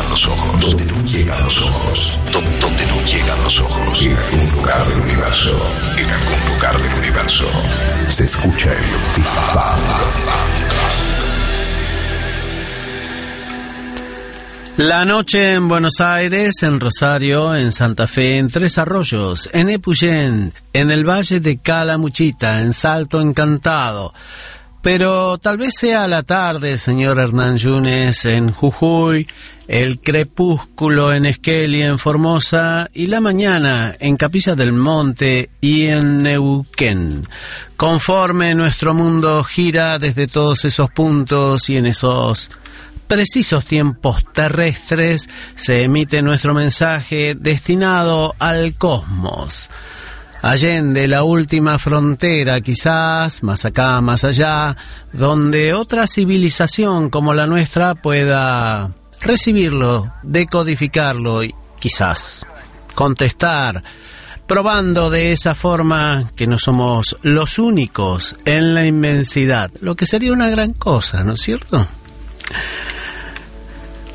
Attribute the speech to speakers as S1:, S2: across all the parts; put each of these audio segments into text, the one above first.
S1: Llegan los ojos. Donde no llegan los ojos. Donde no llegan los ojos. En algún lugar del universo. En algún lugar del universo. Se escucha el
S2: La noche en Buenos Aires, en Rosario, en Santa Fe, en Tres Arroyos, en Epuyén, en el Valle de Calamuchita, en Salto Encantado, pero tal vez sea la tarde, señor Hernán Yunes, en Jujuy, el crepúsculo en Esquel en Formosa y la mañana en Capilla del Monte y en Neuquén. Conforme nuestro mundo gira desde todos esos puntos y en esos precisos tiempos terrestres se emite nuestro mensaje destinado al cosmos allende la última frontera, quizás, más acá, más allá, donde otra civilización como la nuestra pueda recibirlo, decodificarlo y quizás contestar, probando de esa forma que no somos los únicos en la inmensidad, lo que sería una gran cosa, ¿no es cierto?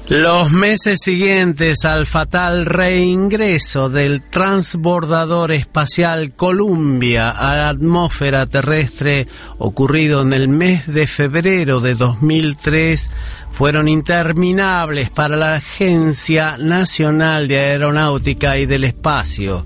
S2: Los meses siguientes al fatal reingreso del transbordador espacial Columbia a la atmósfera terrestre ocurrido en el mes de febrero de 2003 fueron interminables para la Agencia Nacional de Aeronáutica y del Espacio,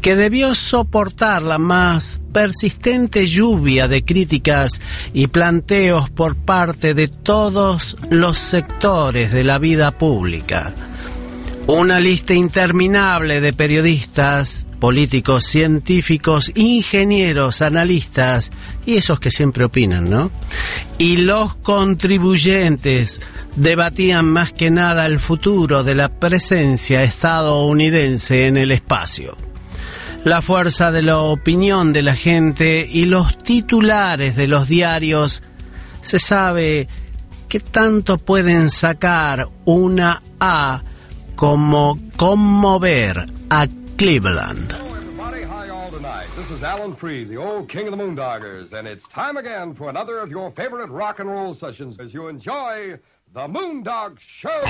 S2: que debió soportar la más persistente lluvia de críticas y planteos por parte de todos los sectores de la vida pública. Una lista interminable de periodistas, políticos, científicos, ingenieros, analistas y esos que siempre opinan, ¿no? Y los contribuyentes debatían más que nada el futuro de la presencia estadounidense en el espacio. La fuerza de la opinión de la gente y los titulares de los diarios se sabe que tanto pueden sacar una A como conmover a Cleveland. Everybody,
S3: all tonight. This is Alan Freed, the old king of the Moondoggers, and it's time again for another of your favorite rock and roll sessions as you enjoy the Moondog Show.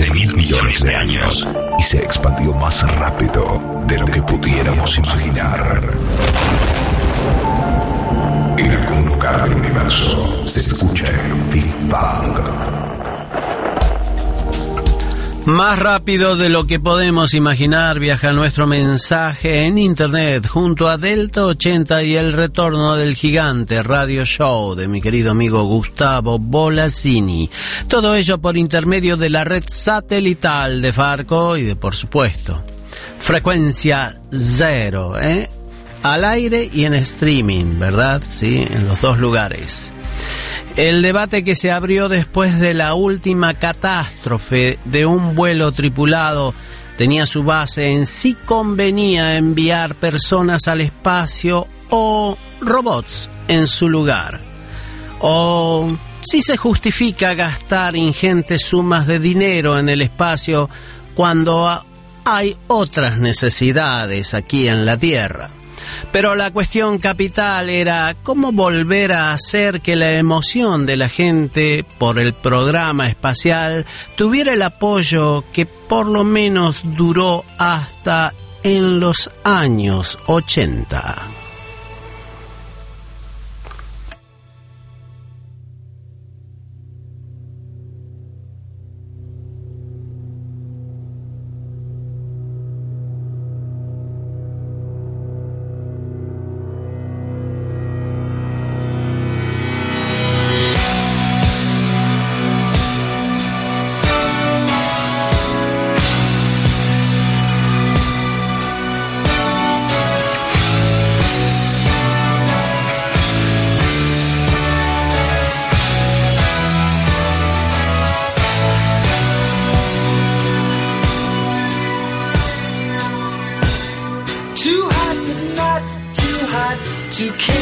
S1: 15 mil millones de años y se expandió más rápido de lo que pudiéramos imaginar. En algún lugar del universo se escucha el Big Bang.
S2: Más rápido de lo que podemos imaginar viaja nuestro mensaje en internet junto a Delta 80 y el retorno del gigante radio show de mi querido amigo Gustavo Bolasini. Todo ello por intermedio de la red satelital de Farco y de por supuesto frecuencia cero, ¿eh? al aire y en streaming, ¿verdad? Sí, en los dos lugares. El debate que se abrió después de la última catástrofe de un vuelo tripulado tenía su base en si convenía enviar personas al espacio o robots en su lugar. O si se justifica gastar ingentes sumas de dinero en el espacio cuando hay otras necesidades aquí en la Tierra. Pero la cuestión capital era cómo volver a hacer que la emoción de la gente por el programa espacial tuviera el apoyo que por lo menos duró hasta en los años 80.
S4: you can't.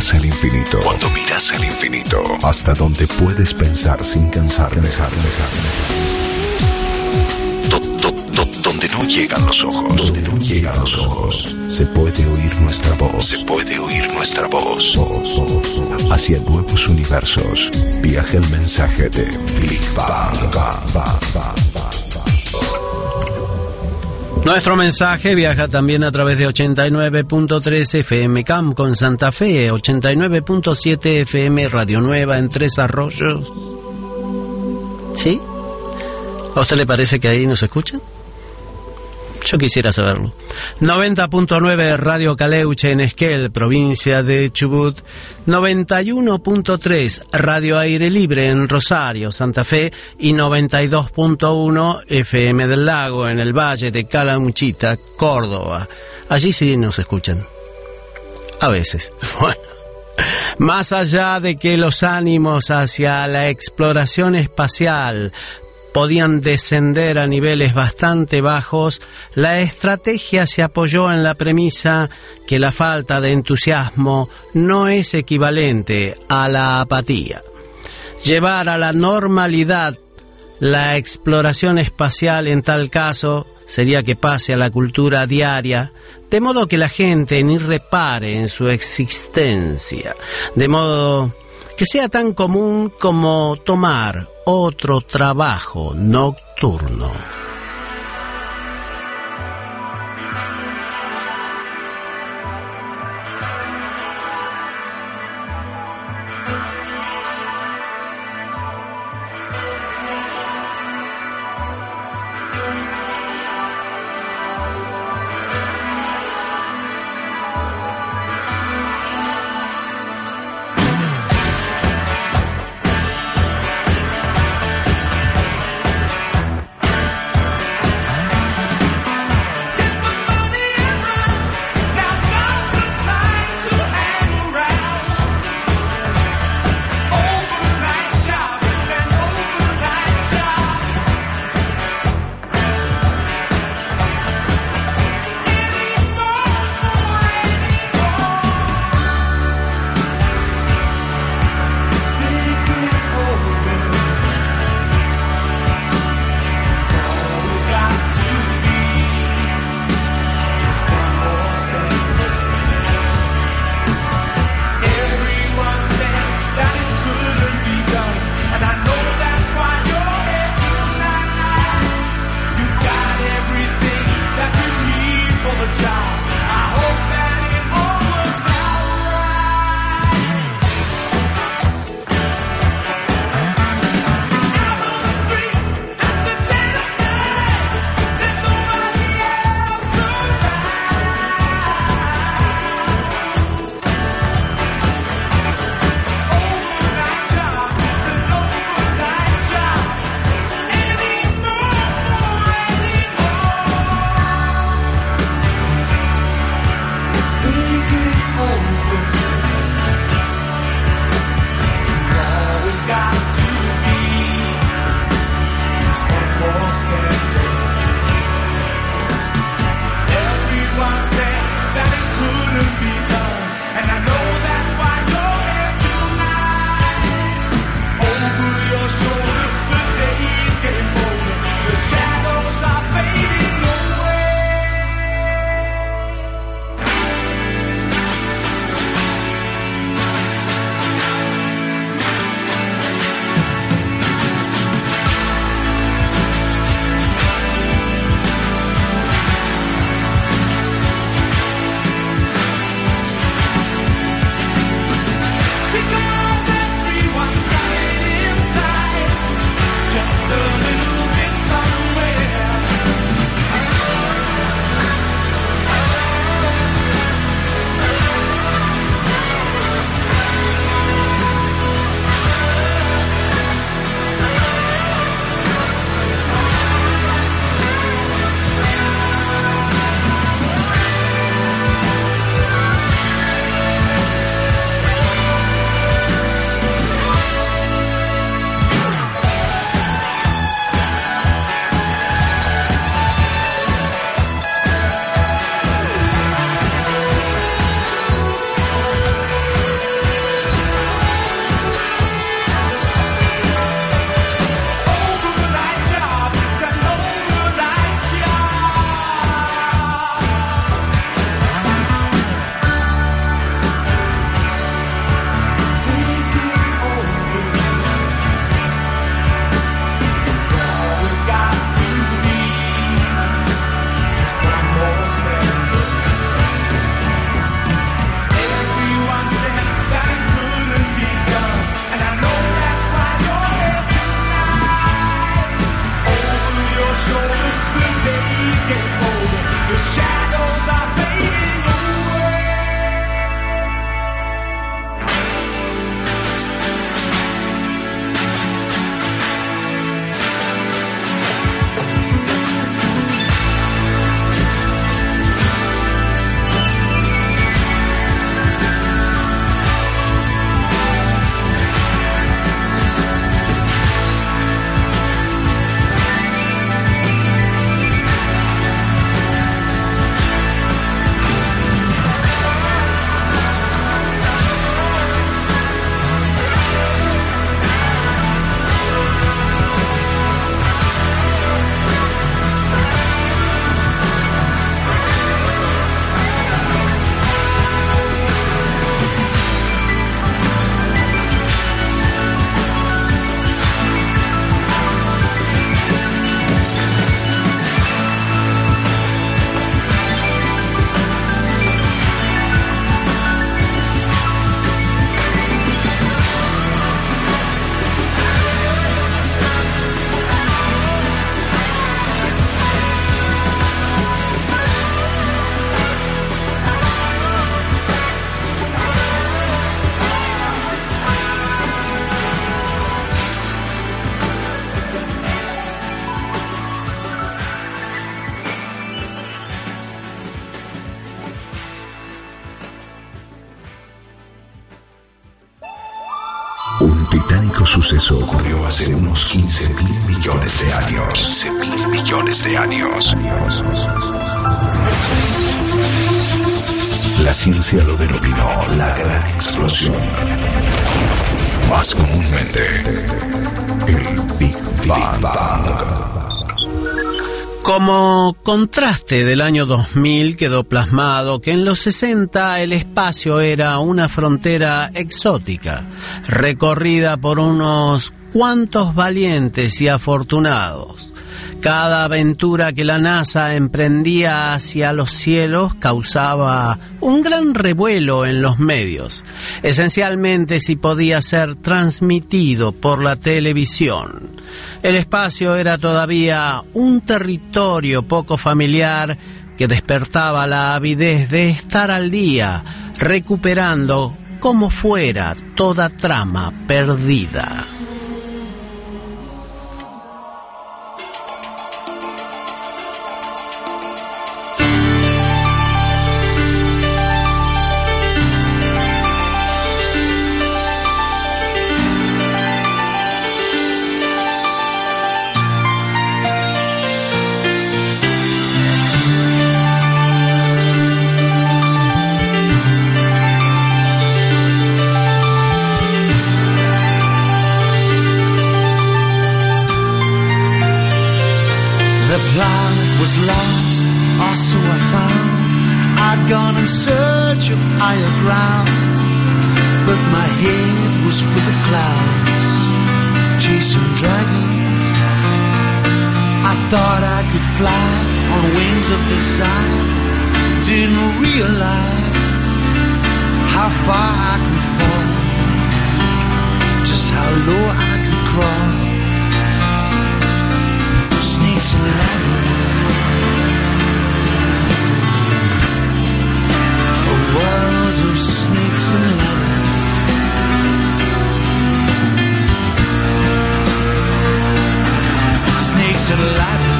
S1: Miras al infinito, cuando miras al infinito, hasta donde puedes pensar sin cansar, pensar, pensar, donde no llegan los ojos, donde no llegan los ojos, se puede oír nuestra voz, se puede oír nuestra voz. Hacia nuevos universos, viaja el mensaje de Big Bang.
S2: Nuestro mensaje viaja también a través de 89.3 FM Camp con Santa Fe, 89.7 FM Radio Nueva en Tres Arroyos. ¿Sí? ¿A usted le parece que ahí nos escuchan? Yo quisiera saberlo. 90.9 Radio Caleuche en Esquel, provincia de Chubut. 91.3 Radio Aire Libre en Rosario, Santa Fe. Y 92.1 FM del Lago en el Valle de Calamuchita, Córdoba. Allí sí nos escuchan. A veces. Bueno. Más allá de que los ánimos hacia la exploración espacial podían descender a niveles bastante bajos, la estrategia se apoyó en la premisa que la falta de entusiasmo no es equivalente a la apatía. Llevar a la normalidad la exploración espacial en tal caso sería que pase a la cultura diaria, de modo que la gente ni repare en su existencia, de modo que sea tan común como tomar otro trabajo nocturno.
S1: Suceso ocurrió hace unos 15 mil millones de años. 15 mil millones de años. La ciencia lo denominó la gran explosión. Más comúnmente, el Big Bang.
S2: Como contraste del año 2000 quedó plasmado que en los 60 el espacio era una frontera exótica, recorrida por unos cuantos valientes y afortunados. Cada aventura que la NASA emprendía hacia los cielos causaba un gran revuelo en los medios, esencialmente si podía ser transmitido por la televisión. El espacio era todavía un territorio poco familiar que despertaba la avidez de estar al día, recuperando como fuera toda trama perdida.
S4: was lost, or so I found. I'd gone in search of higher ground, but my head was full of clouds, chasing dragons. I thought I could fly on wings of desire, didn't realize how far I could fall, just how low I could crawl. Snakes and ladders. of snakes and lovers. Snakes and.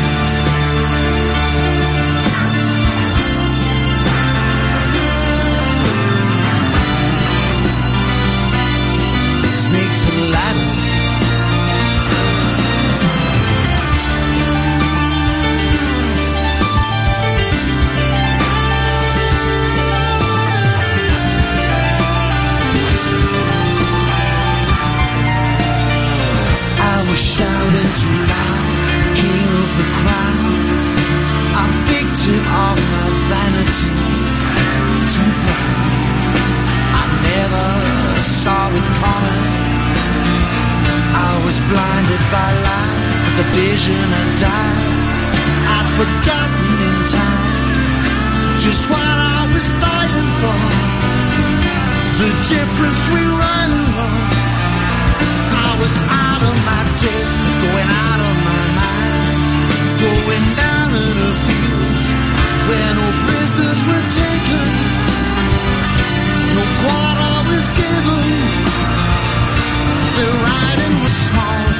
S4: the vision had died. I'd forgotten in time just what I was fighting for. The difference we run. and. I was out of my depth, going out of my mind, going down in a field where no prisoners were taken, no quarter was given. The riding was small.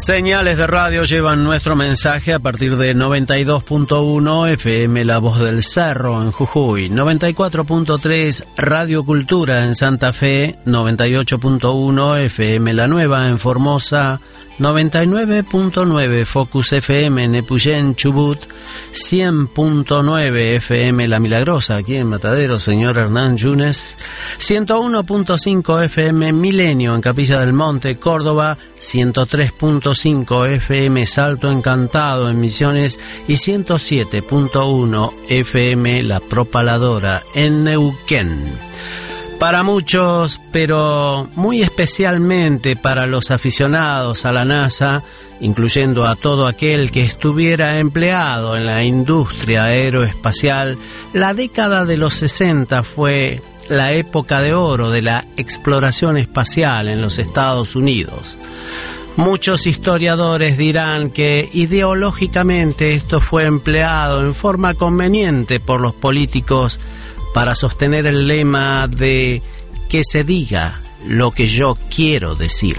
S2: Señales de radio llevan nuestro mensaje a partir de 92.1 FM La Voz del Cerro en Jujuy, 94.3 Radio Cultura en Santa Fe, 98.1 FM La Nueva en Formosa, 99.9 Focus FM en Epuyén, Chubut, 100.9 FM La Milagrosa aquí en Matadero, señor Hernán Yunes, 101.5 FM Milenio en Capilla del Monte, Córdoba, 103.5 FM Salto Encantado en Misiones y 107.1 FM La Propaladora en Neuquén. Para muchos, pero muy especialmente para los aficionados a la NASA, incluyendo a todo aquel que estuviera empleado en la industria aeroespacial, la década de los 60 fue la época de oro de la exploración espacial en los Estados Unidos. Muchos historiadores dirán que ideológicamente esto fue empleado en forma conveniente por los políticos para sostener el lema de que se diga lo que yo quiero decir.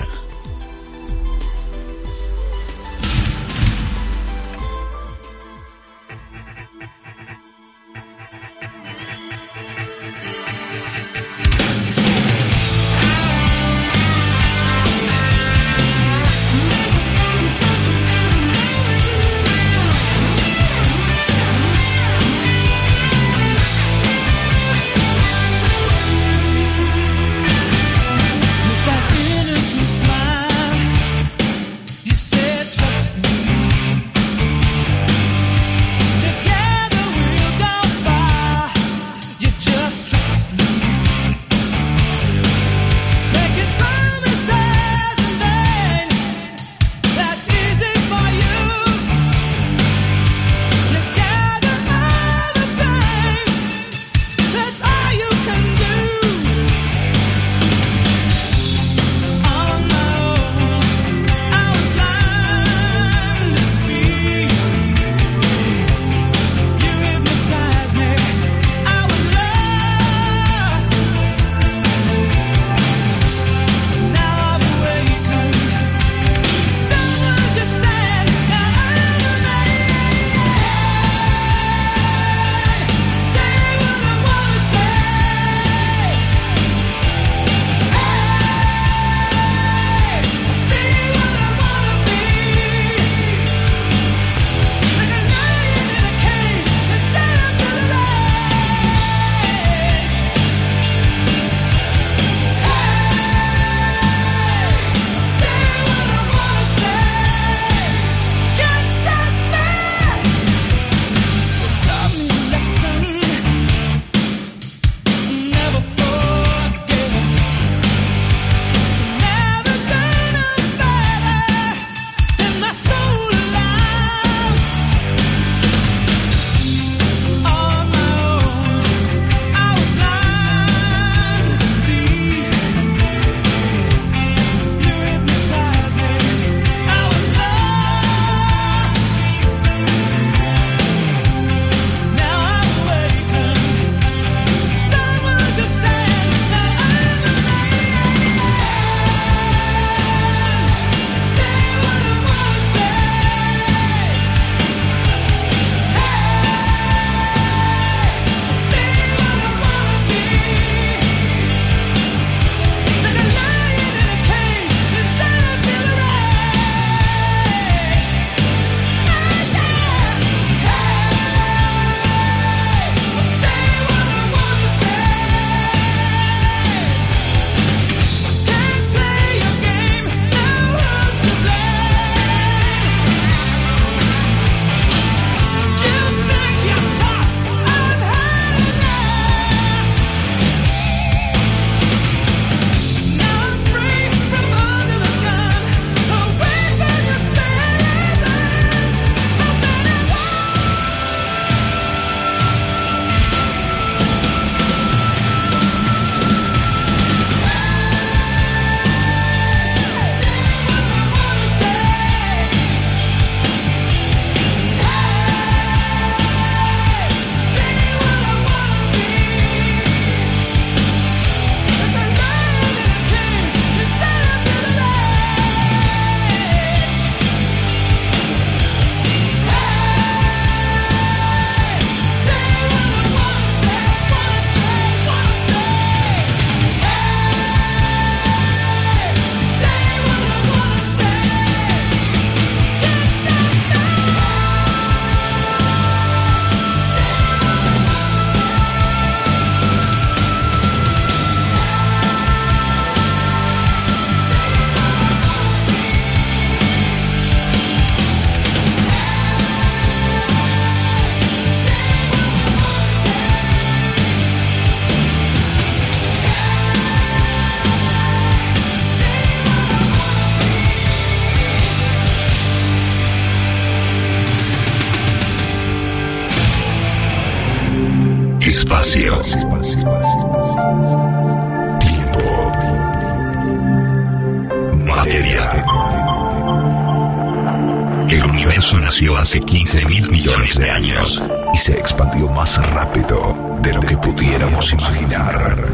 S1: Hace 15 mil millones de años y se expandió más rápido de lo que pudiéramos imaginar.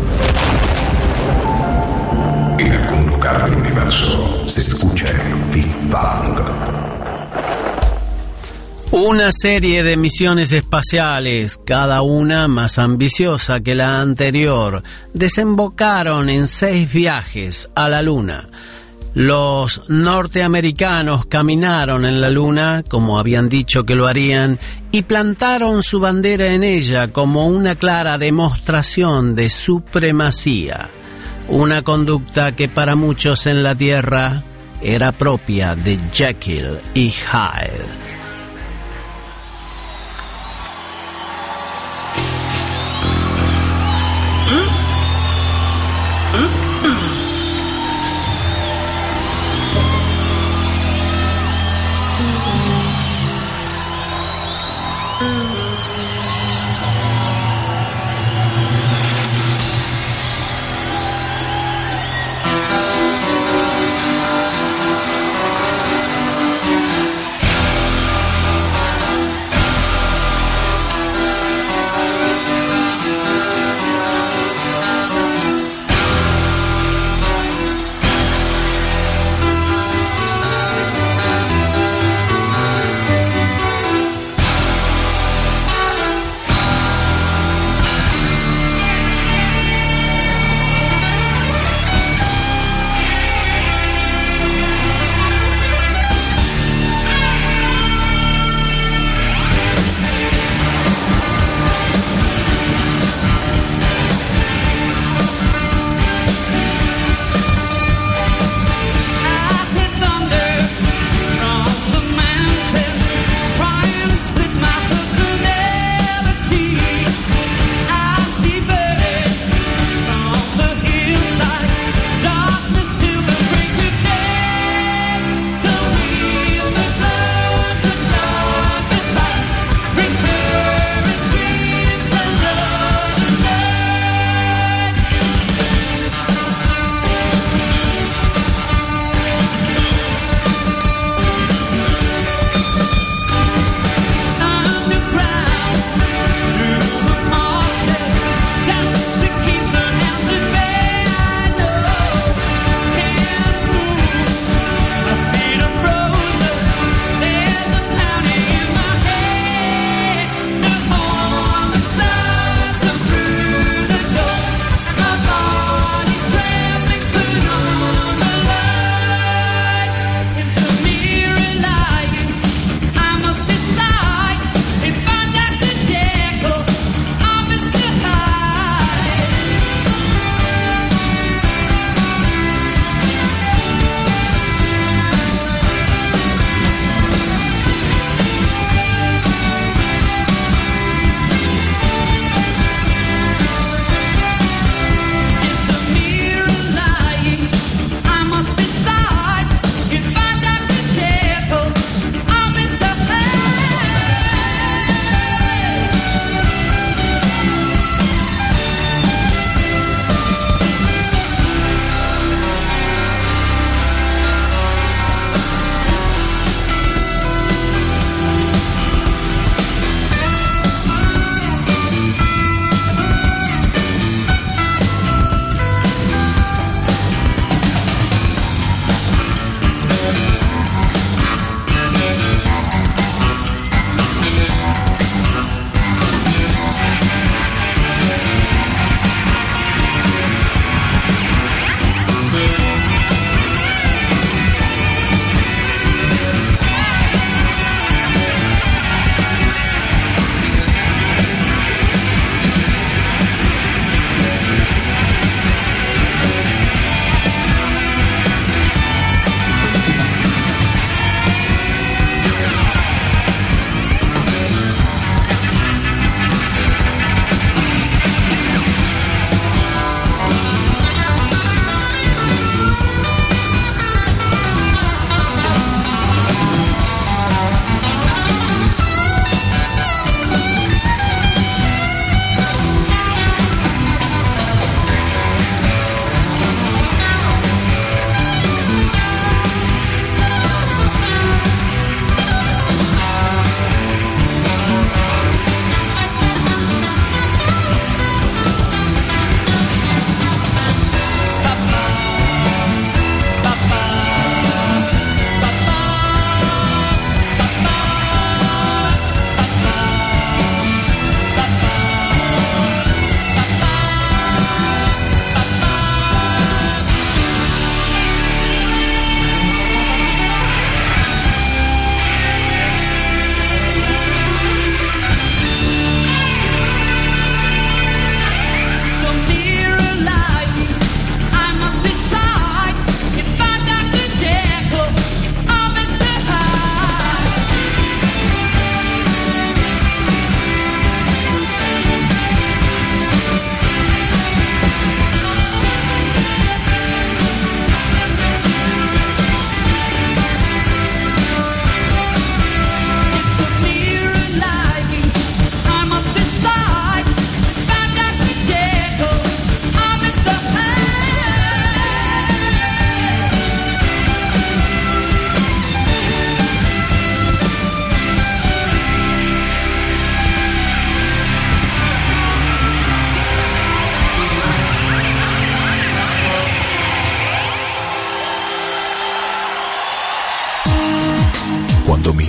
S1: En algún lugar del universo se escucha el Big Bang.
S2: Una serie de misiones espaciales, cada una más ambiciosa que la anterior, desembocaron en seis viajes a la Luna. Los norteamericanos caminaron en la Luna, como habían dicho que lo harían, y plantaron su bandera en ella como una clara demostración de supremacía. Una conducta que para muchos en la Tierra era propia de Jekyll y Hyde.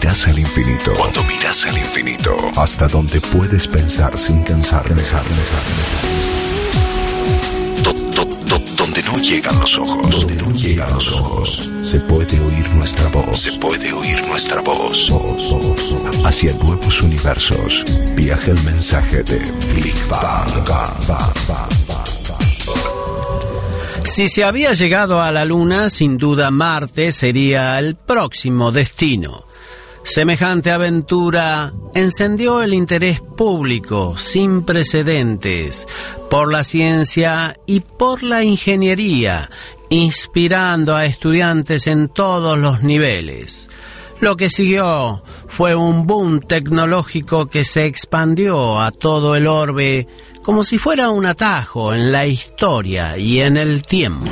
S1: Miras al infinito, cuando miras al infinito, hasta donde puedes pensar sin cansar, pensar, pensar, donde no llegan los ojos, donde no llegan los ojos, se puede oír nuestra voz, se puede oír nuestra voz. Hacia nuevos universos, viaja el mensaje de Big Bang.
S2: Si se había llegado a la Luna, sin duda Marte sería el próximo destino. Semejante aventura encendió el interés público sin precedentes por la ciencia y por la ingeniería, inspirando a estudiantes en todos los niveles. Lo que siguió fue un boom tecnológico que se expandió a todo el orbe como si fuera un atajo en la historia y en el tiempo.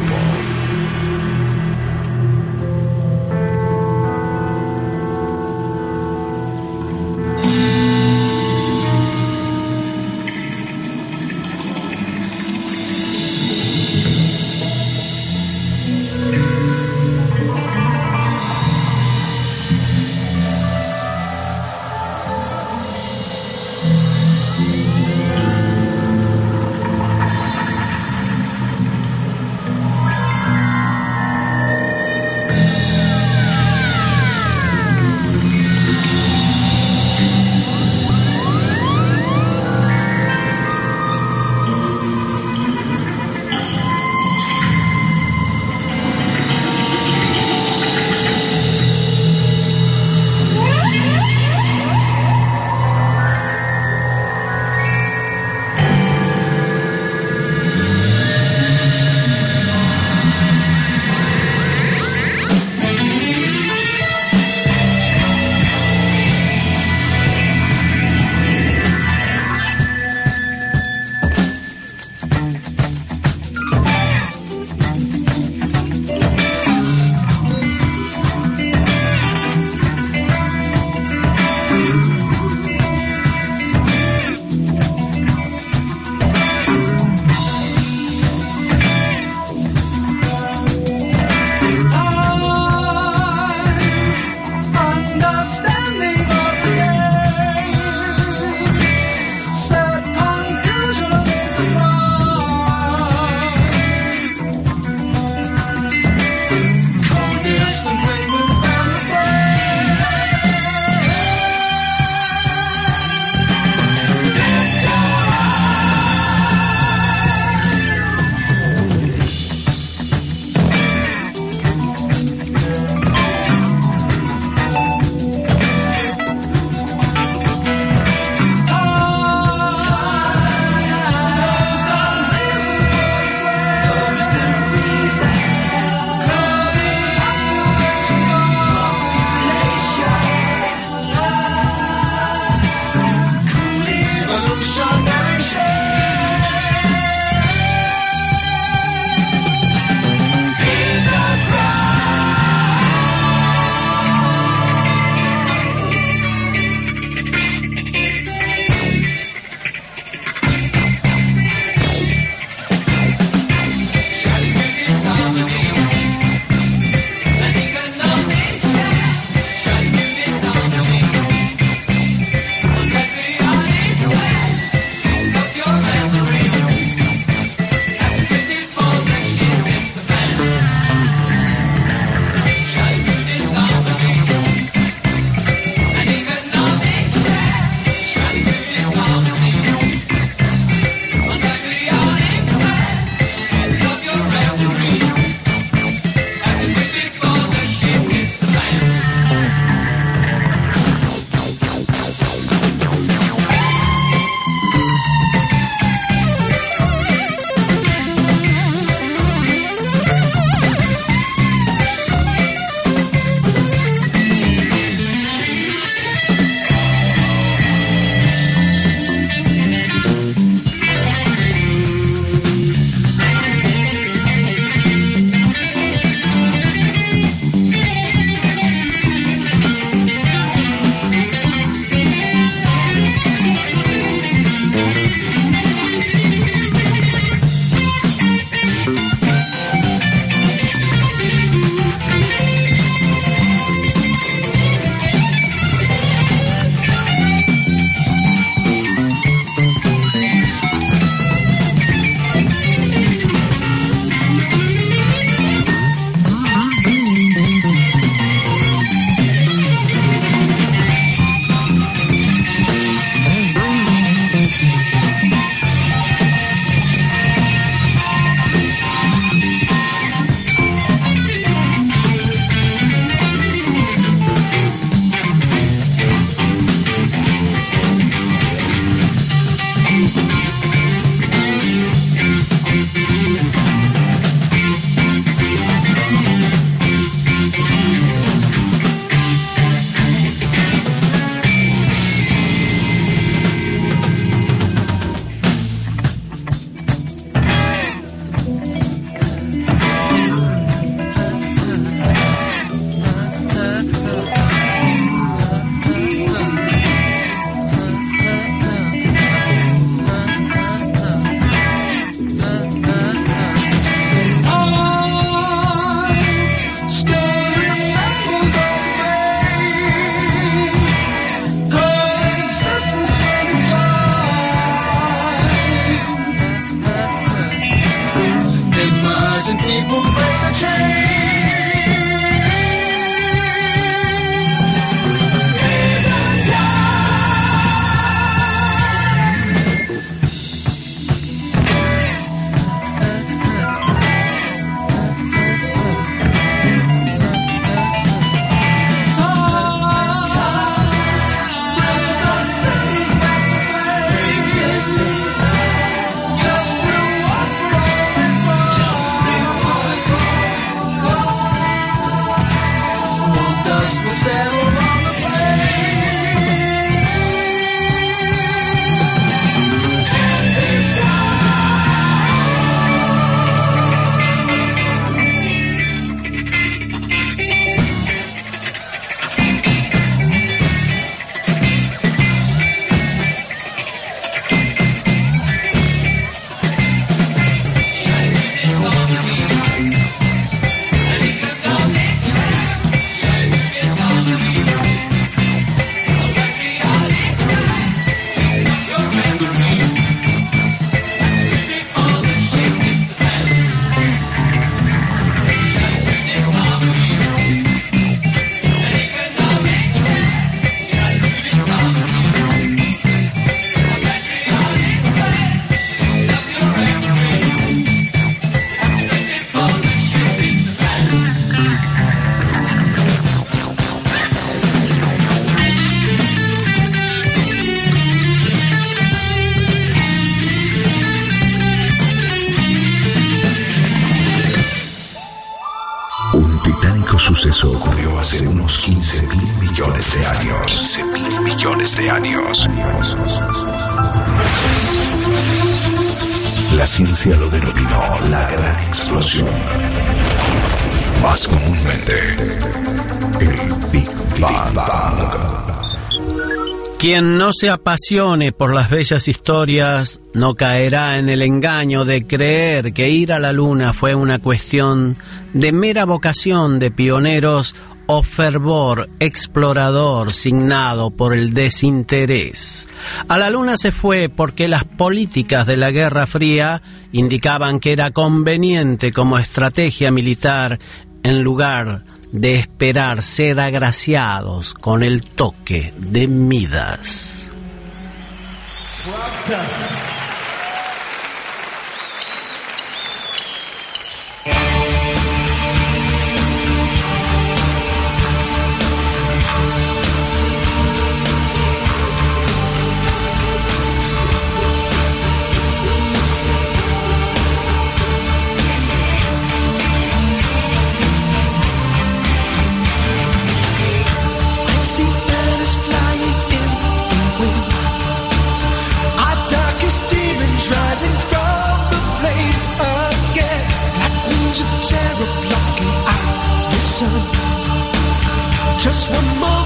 S2: Quien no se apasione por las bellas historias no caerá en el engaño de creer que ir a la luna fue una cuestión de mera vocación de pioneros o fervor explorador signado por el desinterés. A la luna se fue porque las políticas de la Guerra Fría indicaban que era conveniente como estrategia militar en lugar de esperar ser agraciados con el toque de Midas.
S4: one more.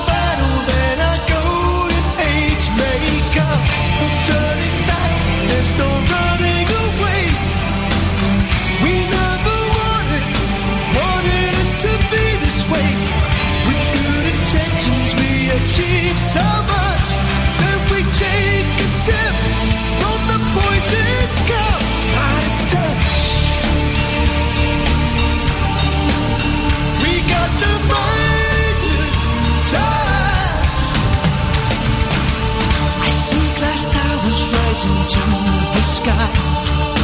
S4: rising into the sky.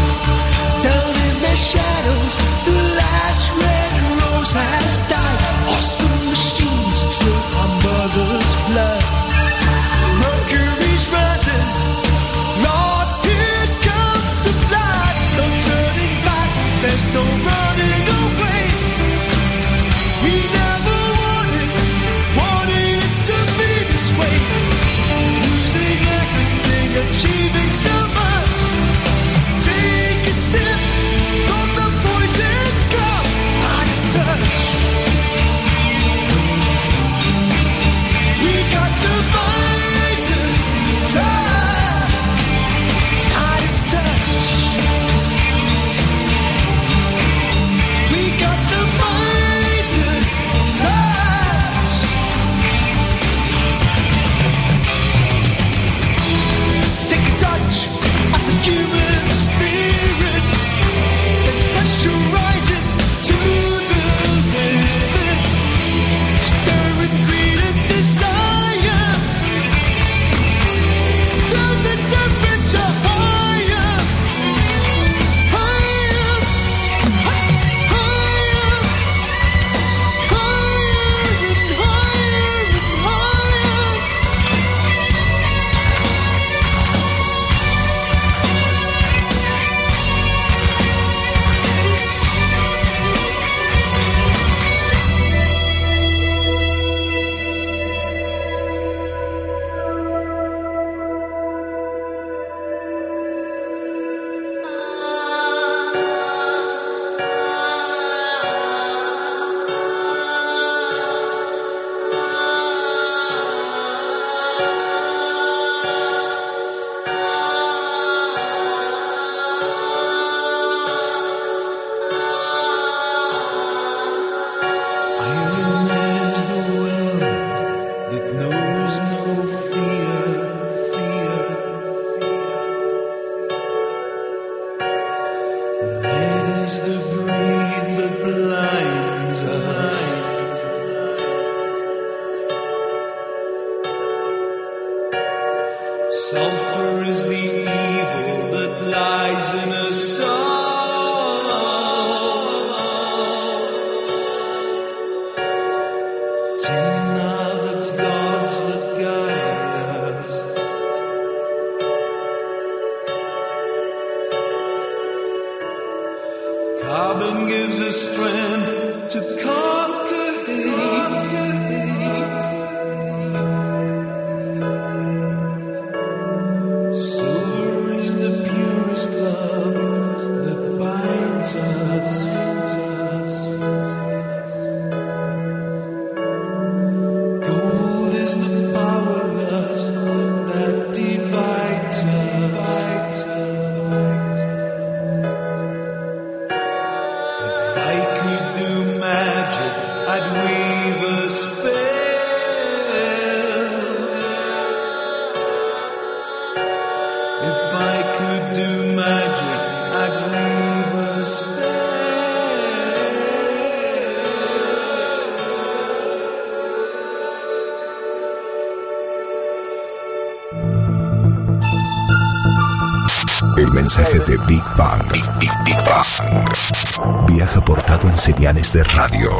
S1: Mensaje de Big Bang. Big, Big, Big Bang. Viaja portado en señales de radio.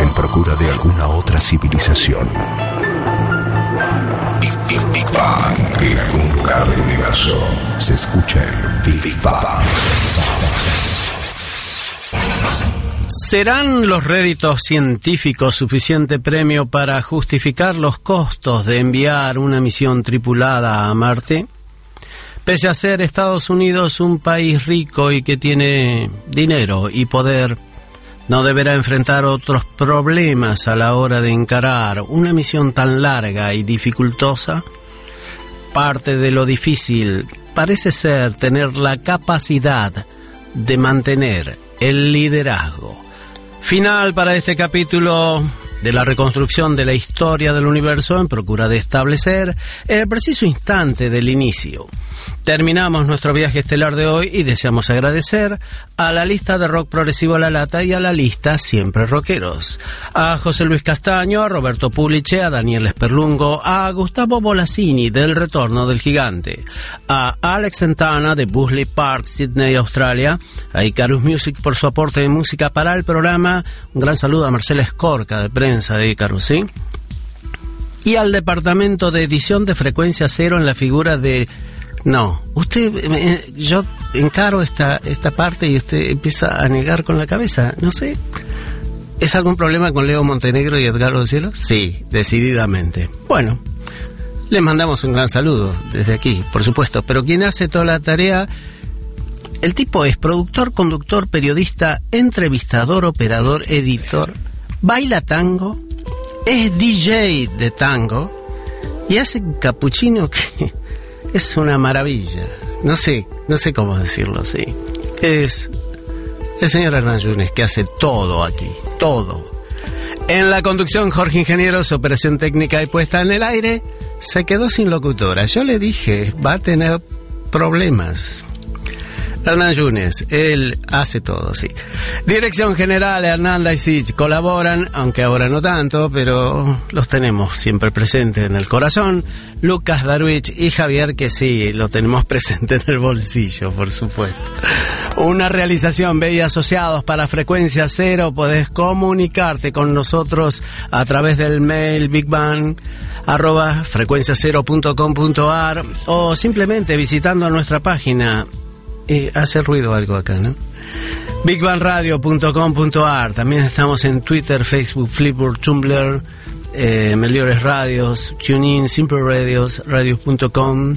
S1: En procura de alguna otra civilización. Big, Big, Big Bang. En algún lugar del universo se escucha el Big, Big Bang.
S2: ¿Serán los réditos científicos suficiente premio para justificar los costos de enviar una misión tripulada a Marte? Pese a ser Estados Unidos un país rico y que tiene dinero y poder, no deberá enfrentar otros problemas a la hora de encarar una misión tan larga y dificultosa. Parte de lo difícil parece ser tener la capacidad de mantener el liderazgo. Final para este capítulo de la reconstrucción de la historia del universo en procura de establecer el preciso instante del inicio. Terminamos nuestro viaje estelar de hoy y deseamos agradecer a la lista de rock progresivo la lata y a la lista Siempre Rockeros, a José Luis Castaño, a Roberto Puliche, a Daniel Esperlungo, a Gustavo Bolasini del Retorno del Gigante, a Alex Santana de Busley Park, Sydney, Australia, a Icarus Music por su aporte de música para el programa, un gran saludo a Marcela Escorca de prensa de Icarus, ¿sí? Y al departamento de edición de frecuencia cero en la figura de no, usted, eh, yo encaro esta, esta parte y usted empieza a negar con la cabeza, no sé. ¿Es algún problema con Leo Montenegro y Edgardo del Cielo? Sí, decididamente. Bueno, le mandamos un gran saludo desde aquí, por supuesto, pero quien hace toda la tarea, el tipo es productor, conductor, periodista, entrevistador, operador, editor, baila tango, es DJ de tango y hace capuchino que es una maravilla. No sé, no sé cómo decirlo así. Es el señor Hernán Yunes que hace todo aquí, todo. En la conducción, Jorge Ingenieros, operación técnica y puesta en el aire, se quedó sin locutora. Yo le dije, va a tener problemas. Hernán Yunes, él hace todo, sí. Dirección General, Hernanda y Sich colaboran, aunque ahora no tanto, pero los tenemos siempre presentes en el corazón. Lucas Darwich y Javier, que sí, lo tenemos presente en el bolsillo, por supuesto. Una realización B y asociados para frecuencia cero, podés comunicarte con nosotros a través del mail bigbang arroba o simplemente visitando nuestra página eh, hace ruido algo acá, ¿no? BigBangRadio.com.ar También estamos en Twitter, Facebook, Flipboard, Tumblr, eh, Meliores Radios, TuneIn, Simple Radios, Radios.com,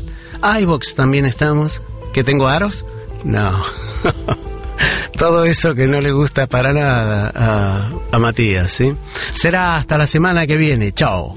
S2: iBox también estamos. ¿Que tengo aros? No. Todo eso que no le gusta para nada a, a Matías, ¿sí? Será hasta la semana que viene. Chao.